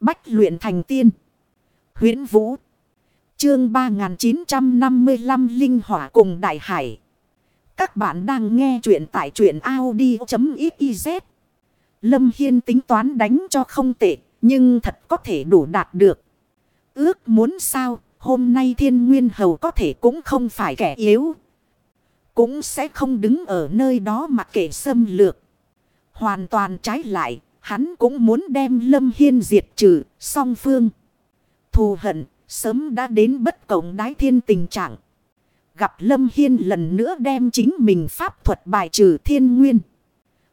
Bách luyện thành tiên. huyễn Vũ. Chương 3955 Linh Hỏa cùng Đại Hải. Các bạn đang nghe truyện tại truyện Audi.xyz. Lâm Hiên tính toán đánh cho không tệ. Nhưng thật có thể đủ đạt được. Ước muốn sao. Hôm nay thiên nguyên hầu có thể cũng không phải kẻ yếu. Cũng sẽ không đứng ở nơi đó mà kể xâm lược. Hoàn toàn trái lại. Hắn cũng muốn đem Lâm Hiên diệt trừ, song phương. Thù hận, sớm đã đến bất cộng đái thiên tình trạng. Gặp Lâm Hiên lần nữa đem chính mình pháp thuật bài trừ thiên nguyên.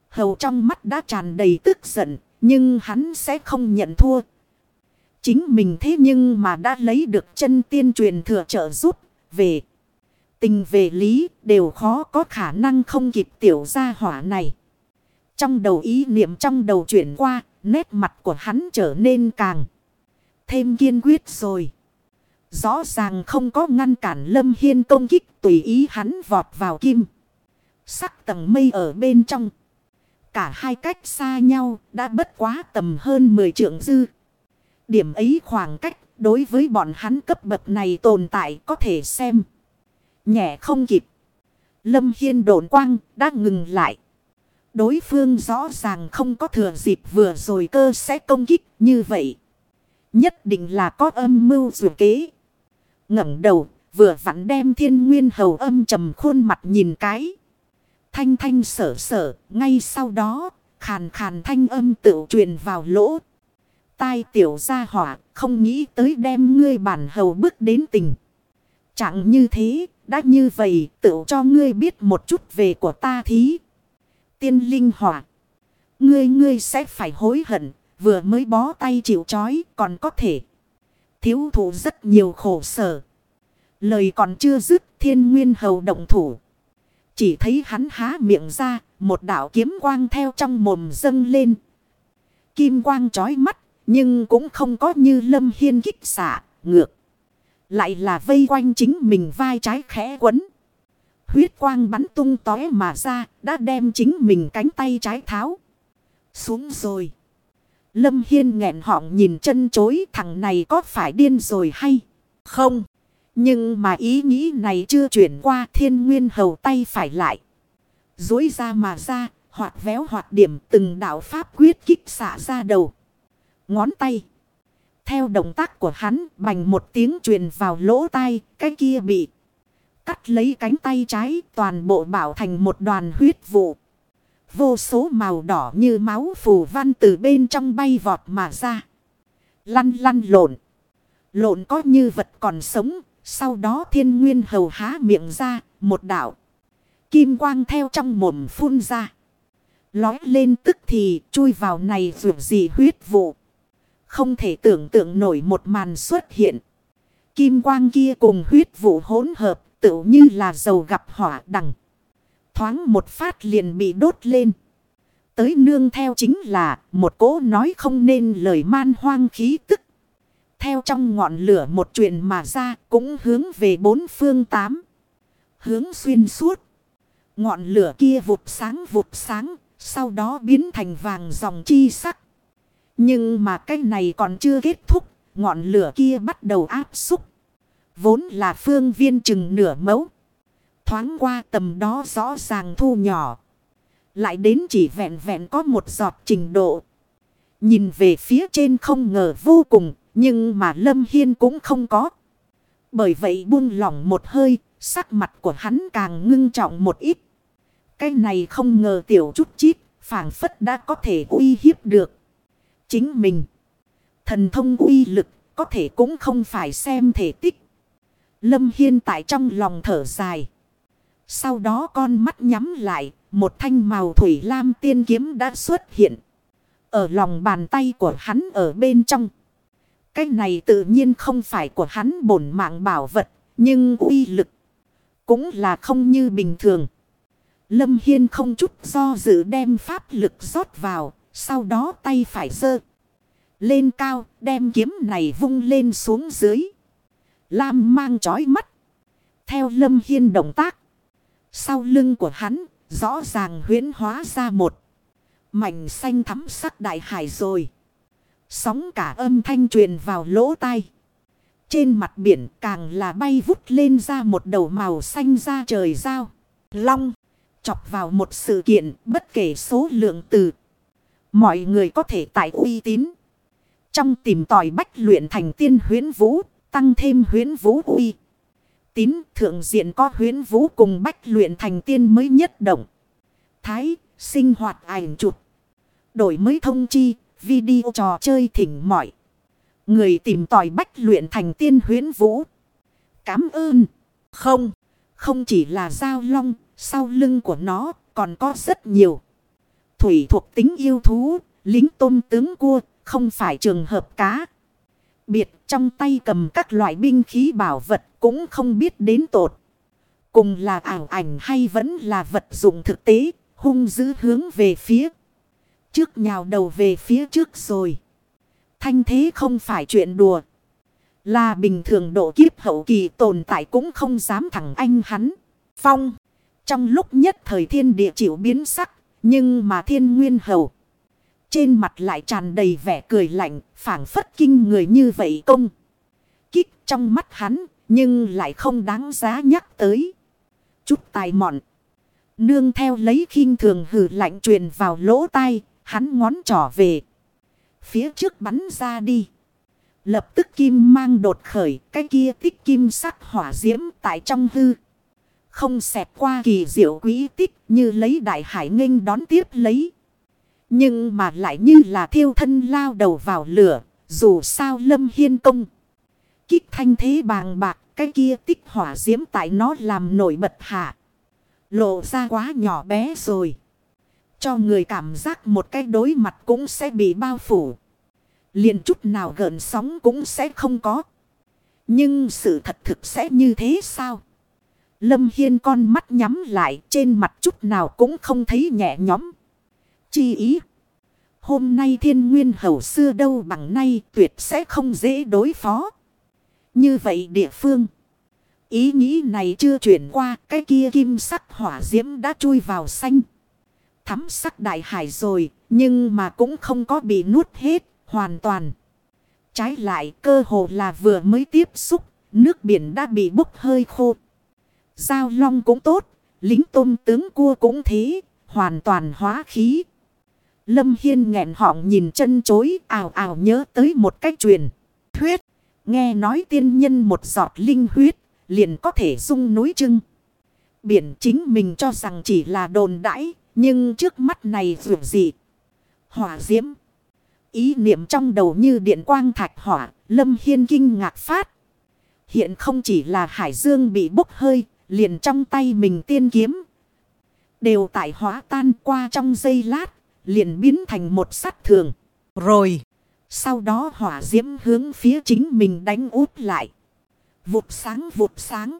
Hầu trong mắt đã tràn đầy tức giận, nhưng hắn sẽ không nhận thua. Chính mình thế nhưng mà đã lấy được chân tiên truyền thừa trợ giúp về. Tình về lý đều khó có khả năng không kịp tiểu gia hỏa này. Trong đầu ý niệm trong đầu chuyển qua, nét mặt của hắn trở nên càng thêm kiên quyết rồi. Rõ ràng không có ngăn cản Lâm Hiên công kích tùy ý hắn vọt vào kim. Sắc tầng mây ở bên trong. Cả hai cách xa nhau đã bất quá tầm hơn 10 trượng dư. Điểm ấy khoảng cách đối với bọn hắn cấp bậc này tồn tại có thể xem. Nhẹ không kịp. Lâm Hiên độn quang đã ngừng lại. Đối phương rõ ràng không có thừa dịp vừa rồi cơ sẽ công kích như vậy. Nhất định là có âm mưu dù kế. ngẩng đầu, vừa vặn đem thiên nguyên hầu âm trầm khuôn mặt nhìn cái. Thanh thanh sở sở, ngay sau đó, khàn khàn thanh âm tự truyền vào lỗ. Tai tiểu gia hỏa, không nghĩ tới đem ngươi bản hầu bước đến tình. Chẳng như thế, đã như vậy tự cho ngươi biết một chút về của ta thí tiên linh hỏa. Ngươi ngươi sẽ phải hối hận, vừa mới bó tay chịu chói còn có thể. Thiếu thủ rất nhiều khổ sở. Lời còn chưa dứt thiên nguyên hầu động thủ. Chỉ thấy hắn há miệng ra, một đạo kiếm quang theo trong mồm dâng lên. Kim quang chói mắt, nhưng cũng không có như lâm hiên kích xạ, ngược. Lại là vây quanh chính mình vai trái khẽ quấn. Huyết quang bắn tung tóe mà ra, đã đem chính mình cánh tay trái tháo. Xuống rồi. Lâm Hiên nghẹn họng nhìn chân chối thằng này có phải điên rồi hay không? Nhưng mà ý nghĩ này chưa chuyển qua thiên nguyên hầu tay phải lại. Dối ra mà ra, hoạt véo hoạt điểm từng đạo pháp quyết kích xạ ra đầu. Ngón tay. Theo động tác của hắn, bành một tiếng truyền vào lỗ tai, cái kia bị Cắt lấy cánh tay trái, toàn bộ bảo thành một đoàn huyết vụ. Vô số màu đỏ như máu phù văn từ bên trong bay vọt mà ra. Lăn lăn lộn. Lộn có như vật còn sống. Sau đó thiên nguyên hầu há miệng ra. Một đảo. Kim quang theo trong mồm phun ra. Lói lên tức thì chui vào này dù gì huyết vụ. Không thể tưởng tượng nổi một màn xuất hiện. Kim quang kia cùng huyết vụ hỗn hợp tự như là dầu gặp hỏa đằng. Thoáng một phát liền bị đốt lên. Tới nương theo chính là, một cố nói không nên lời man hoang khí tức. Theo trong ngọn lửa một chuyện mà ra, cũng hướng về bốn phương tám. Hướng xuyên suốt. Ngọn lửa kia vụt sáng vụt sáng. Sau đó biến thành vàng dòng chi sắc. Nhưng mà cái này còn chưa kết thúc. Ngọn lửa kia bắt đầu áp xúc. Vốn là phương viên chừng nửa mẫu. Thoáng qua tầm đó rõ ràng thu nhỏ. Lại đến chỉ vẹn vẹn có một giọt trình độ. Nhìn về phía trên không ngờ vô cùng. Nhưng mà Lâm Hiên cũng không có. Bởi vậy buông lỏng một hơi. Sắc mặt của hắn càng ngưng trọng một ít. Cái này không ngờ tiểu chút chít. phảng phất đã có thể uy hiếp được. Chính mình. Thần thông uy lực có thể cũng không phải xem thể tích. Lâm Hiên tại trong lòng thở dài. Sau đó con mắt nhắm lại, một thanh màu thủy lam tiên kiếm đã xuất hiện. Ở lòng bàn tay của hắn ở bên trong. Cái này tự nhiên không phải của hắn bổn mạng bảo vật, nhưng uy lực cũng là không như bình thường. Lâm Hiên không chút do dự đem pháp lực rót vào, sau đó tay phải sơ Lên cao, đem kiếm này vung lên xuống dưới. Lam mang chói mắt. Theo lâm hiên động tác. Sau lưng của hắn, rõ ràng huyến hóa ra một. Mảnh xanh thắm sắc đại hải rồi. Sóng cả âm thanh truyền vào lỗ tai. Trên mặt biển càng là bay vút lên ra một đầu màu xanh ra trời giao. Long. Chọc vào một sự kiện bất kể số lượng từ. Mọi người có thể tại uy tín. Trong tìm tòi bách luyện thành tiên huyến vũ. Tăng thêm huyến vũ uy. Tín thượng diện có huyến vũ cùng bách luyện thành tiên mới nhất động. Thái, sinh hoạt ảnh chụp. Đổi mới thông chi, video trò chơi thỉnh mỏi. Người tìm tòi bách luyện thành tiên huyến vũ. Cám ơn. Không, không chỉ là giao long, sau lưng của nó còn có rất nhiều. Thủy thuộc tính yêu thú, lính tôm tướng cua, không phải trường hợp cá. Biệt trong tay cầm các loại binh khí bảo vật cũng không biết đến tột. Cùng là ảo ảnh hay vẫn là vật dụng thực tế, hung dữ hướng về phía. Trước nhào đầu về phía trước rồi. Thanh thế không phải chuyện đùa. Là bình thường độ kiếp hậu kỳ tồn tại cũng không dám thẳng anh hắn. Phong. Trong lúc nhất thời thiên địa chịu biến sắc. Nhưng mà thiên nguyên hầu. Trên mặt lại tràn đầy vẻ cười lạnh. phảng phất kinh người như vậy công. Kích trong mắt hắn. Nhưng lại không đáng giá nhắc tới. Chút tài mọn. Nương theo lấy khinh thường hử lạnh truyền vào lỗ tai. Hắn ngón trỏ về. Phía trước bắn ra đi. Lập tức kim mang đột khởi. Cái kia tích kim sắc hỏa diễm tại trong hư. Không xẹp qua kỳ diệu quý tích như lấy đại hải nghênh đón tiếp lấy. Nhưng mà lại như là thiêu thân lao đầu vào lửa. Dù sao lâm hiên công. Kích thanh thế bàng bạc. Cái kia tích hỏa diễm tại nó làm nổi bật hạ. Lộ ra quá nhỏ bé rồi. Cho người cảm giác một cái đối mặt cũng sẽ bị bao phủ. liền chút nào gợn sóng cũng sẽ không có. Nhưng sự thật thực sẽ như thế sao? Lâm Hiên con mắt nhắm lại, trên mặt chút nào cũng không thấy nhẹ nhõm. Chi ý. Hôm nay thiên nguyên hầu xưa đâu bằng nay tuyệt sẽ không dễ đối phó. Như vậy địa phương. Ý nghĩ này chưa chuyển qua cái kia kim sắc hỏa diễm đã chui vào xanh thắm sắc đại hải rồi, nhưng mà cũng không có bị nuốt hết, hoàn toàn. Trái lại cơ hồ là vừa mới tiếp xúc, nước biển đã bị bốc hơi khô. Giao long cũng tốt, lính tôm tướng cua cũng thế, hoàn toàn hóa khí. Lâm Hiên nghẹn họng nhìn chân chối ảo ảo nhớ tới một cách truyền. Thuyết, nghe nói tiên nhân một giọt linh huyết, liền có thể dung núi trưng. Biển chính mình cho rằng chỉ là đồn đãi, nhưng trước mắt này dù gì. Hỏa diễm. Ý niệm trong đầu như điện quang thạch hỏa. Lâm Hiên kinh ngạc phát. Hiện không chỉ là hải dương bị bốc hơi. Liền trong tay mình tiên kiếm. Đều tại hóa tan qua trong giây lát. Liền biến thành một sắt thường. Rồi. Sau đó hỏa diễm hướng phía chính mình đánh út lại. Vụt sáng vụt sáng.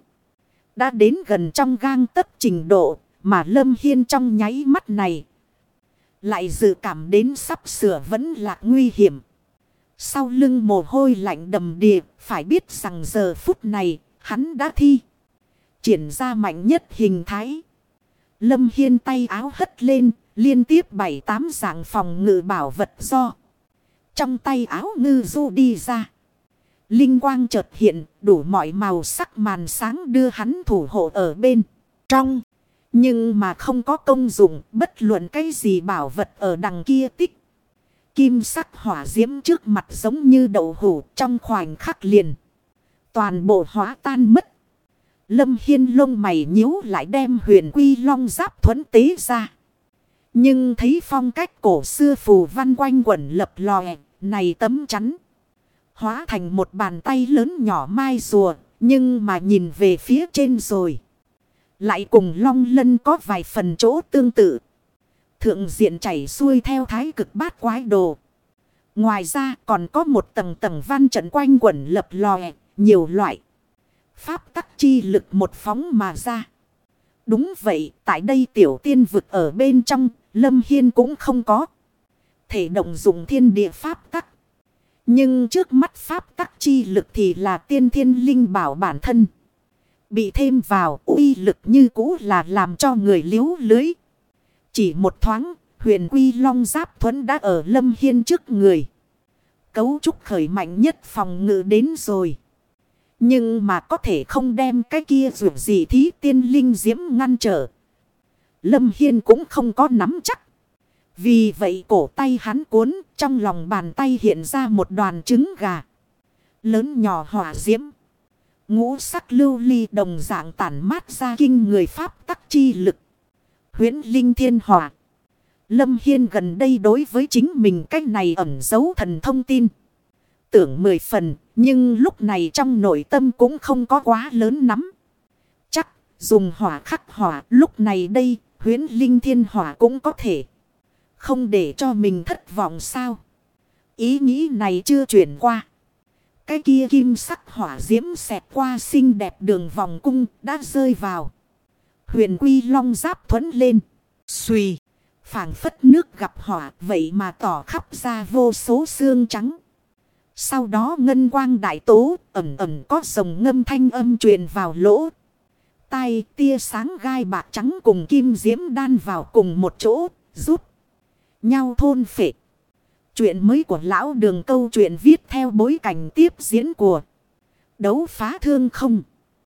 Đã đến gần trong gang tấc trình độ mà Lâm Hiên trong nháy mắt này. Lại dự cảm đến sắp sửa vẫn là nguy hiểm. Sau lưng mồ hôi lạnh đầm đìa. Phải biết rằng giờ phút này hắn đã thi. Triển ra mạnh nhất hình thái. Lâm Hiên tay áo hất lên. Liên tiếp bảy tám dạng phòng ngự bảo vật do. Trong tay áo ngư du đi ra. Linh quang chợt hiện, đủ mọi màu sắc màn sáng đưa hắn thủ hộ ở bên. Trong. Nhưng mà không có công dụng, bất luận cái gì bảo vật ở đằng kia tích. Kim sắc hỏa diễm trước mặt giống như đậu hủ, trong khoảnh khắc liền. Toàn bộ hóa tan mất. Lâm Hiên lông mày nhíu lại đem huyền quy long giáp thuẫn tế ra. Nhưng thấy phong cách cổ xưa phù văn quanh quẩn lập lòe, này tấm chắn. Hóa thành một bàn tay lớn nhỏ mai rùa, nhưng mà nhìn về phía trên rồi. Lại cùng long lân có vài phần chỗ tương tự. Thượng diện chảy xuôi theo thái cực bát quái đồ. Ngoài ra còn có một tầng tầng văn trận quanh quẩn lập lòe, nhiều loại. Pháp tắc chi lực một phóng mà ra. Đúng vậy, tại đây tiểu tiên vực ở bên trong, Lâm Hiên cũng không có. Thể động dụng thiên địa pháp tắc. Nhưng trước mắt pháp tắc chi lực thì là tiên thiên linh bảo bản thân. Bị thêm vào uy lực như cũ là làm cho người liếu lưới. Chỉ một thoáng, huyền quy long giáp thuẫn đã ở lâm hiên trước người. cấu trúc khởi mạnh nhất phòng ngự đến rồi. Nhưng mà có thể không đem cái kia dù gì thí tiên linh diễm ngăn trở. Lâm Hiên cũng không có nắm chắc. Vì vậy cổ tay hắn cuốn, trong lòng bàn tay hiện ra một đoàn trứng gà. Lớn nhỏ hỏa diễm. Ngũ sắc lưu ly đồng dạng tản mát ra kinh người pháp tắc chi lực. huyễn linh thiên hỏa. Lâm Hiên gần đây đối với chính mình cách này ẩn giấu thần thông tin. Tưởng mười phần, nhưng lúc này trong nội tâm cũng không có quá lớn lắm. Chắc, dùng hỏa khắc hỏa, lúc này đây, huyến linh thiên hỏa cũng có thể. Không để cho mình thất vọng sao. Ý nghĩ này chưa chuyển qua. Cái kia kim sắc hỏa diễm xẹt qua xinh đẹp đường vòng cung đã rơi vào. Huyền quy long giáp thuẫn lên. Xùy phảng phất nước gặp hỏa vậy mà tỏ khắp ra vô số xương trắng. Sau đó ngân quang đại tố, ẩm ẩm có dòng ngâm thanh âm truyền vào lỗ. Tai tia sáng gai bạc trắng cùng kim diễm đan vào cùng một chỗ giúp nhau thôn phệ. Chuyện mới của lão đường câu chuyện viết theo bối cảnh tiếp diễn của đấu phá thương không.